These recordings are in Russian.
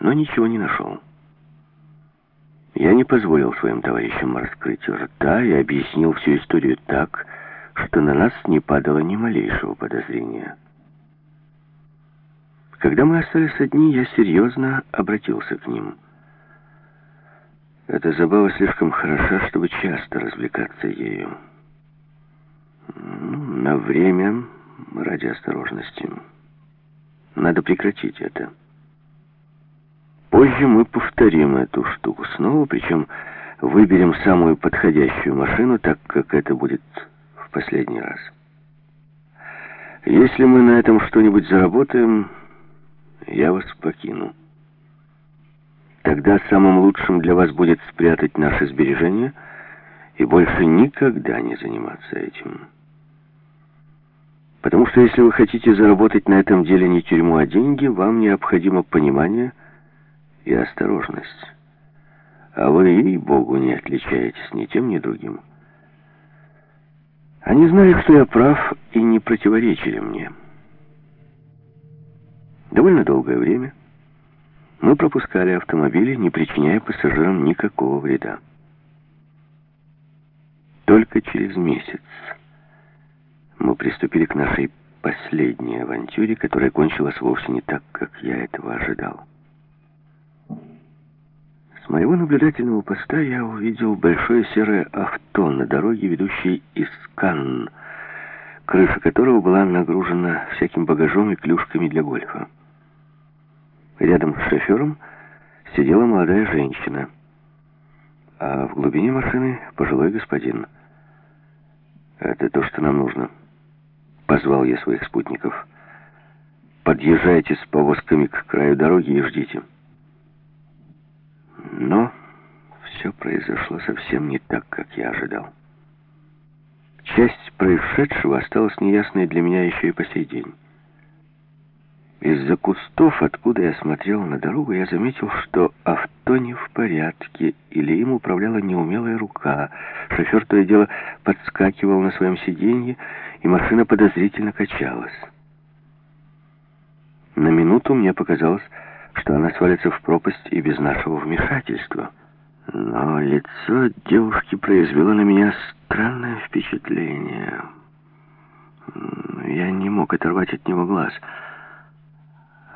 но ничего не нашел. Я не позволил своим товарищам раскрыть рта и объяснил всю историю так, что на нас не падало ни малейшего подозрения. Когда мы остались одни, я серьезно обратился к ним. Эта забава слишком хороша, чтобы часто развлекаться ею. Ну, на время, ради осторожности. Надо прекратить это. Позже мы повторим эту штуку снова, причем выберем самую подходящую машину, так как это будет в последний раз. Если мы на этом что-нибудь заработаем, я вас покину. Тогда самым лучшим для вас будет спрятать наши сбережения и больше никогда не заниматься этим. Потому что если вы хотите заработать на этом деле не тюрьму, а деньги, вам необходимо понимание и осторожность. А вы, ей-богу, не отличаетесь ни тем, ни другим. Они знали, что я прав, и не противоречили мне. Довольно долгое время мы пропускали автомобили, не причиняя пассажирам никакого вреда. Только через месяц мы приступили к нашей последней авантюре, которая кончилась вовсе не так, как я этого ожидал. С моего наблюдательного поста я увидел большое серое авто на дороге, ведущей из Канн, крыша которого была нагружена всяким багажом и клюшками для гольфа. Рядом с шофером сидела молодая женщина, а в глубине машины пожилой господин. «Это то, что нам нужно», — позвал я своих спутников. «Подъезжайте с повозками к краю дороги и ждите». Но все произошло совсем не так, как я ожидал. Часть происшедшего осталась неясной для меня еще и по сей день. Из-за кустов, откуда я смотрел на дорогу, я заметил, что авто не в порядке, или им управляла неумелая рука. Шофер то и дело подскакивал на своем сиденье, и машина подозрительно качалась. На минуту мне показалось, что она свалится в пропасть и без нашего вмешательства. Но лицо девушки произвело на меня странное впечатление. Я не мог оторвать от него глаз —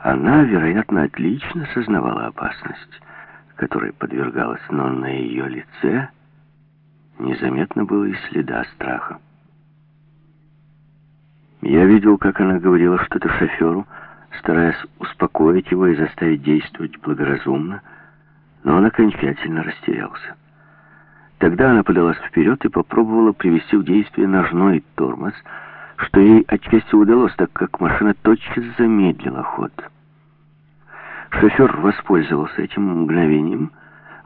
она, вероятно, отлично сознавала опасность, которой подвергалась, но на ее лице незаметно было и следа страха. Я видел, как она говорила что-то шоферу, стараясь успокоить его и заставить действовать благоразумно, но он окончательно растерялся. Тогда она подалась вперед и попробовала привести в действие ножной тормоз, что ей отчасти удалось, так как машина тотчас замедлила ход. Шофер воспользовался этим мгновением,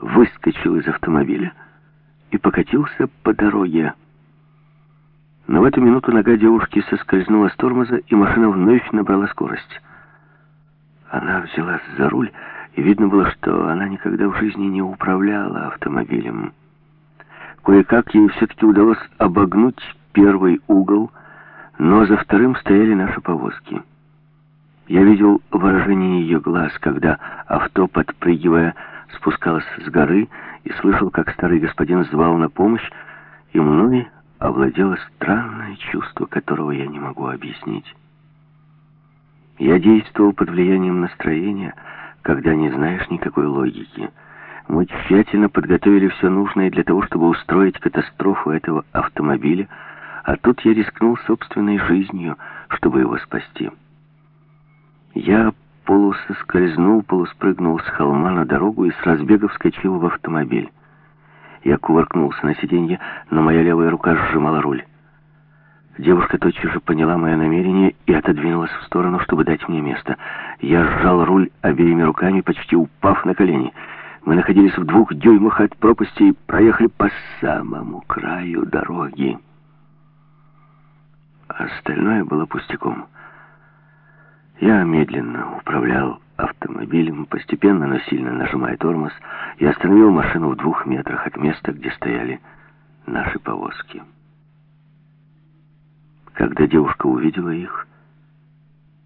выскочил из автомобиля и покатился по дороге. Но в эту минуту нога девушки соскользнула с тормоза, и машина вновь набрала скорость. Она взялась за руль, и видно было, что она никогда в жизни не управляла автомобилем. Кое-как ей все-таки удалось обогнуть первый угол, но за вторым стояли наши повозки. Я видел выражение ее глаз, когда авто, подпрыгивая, спускалось с горы, и слышал, как старый господин звал на помощь, и мной овладело странное чувство, которого я не могу объяснить. Я действовал под влиянием настроения, когда не знаешь никакой логики. Мы тщательно подготовили все нужное для того, чтобы устроить катастрофу этого автомобиля, а тут я рискнул собственной жизнью, чтобы его спасти. Я полусоскользнул, полуспрыгнул с холма на дорогу и с разбега вскочил в автомобиль. Я кувыркнулся на сиденье, но моя левая рука сжимала руль. Девушка тотчас же поняла мое намерение и отодвинулась в сторону, чтобы дать мне место. Я сжал руль обеими руками, почти упав на колени. Мы находились в двух дюймах от пропасти и проехали по самому краю дороги. Остальное было пустяком. Я медленно управлял автомобилем, постепенно, но сильно нажимая тормоз, и остановил машину в двух метрах от места, где стояли наши повозки. Когда девушка увидела их,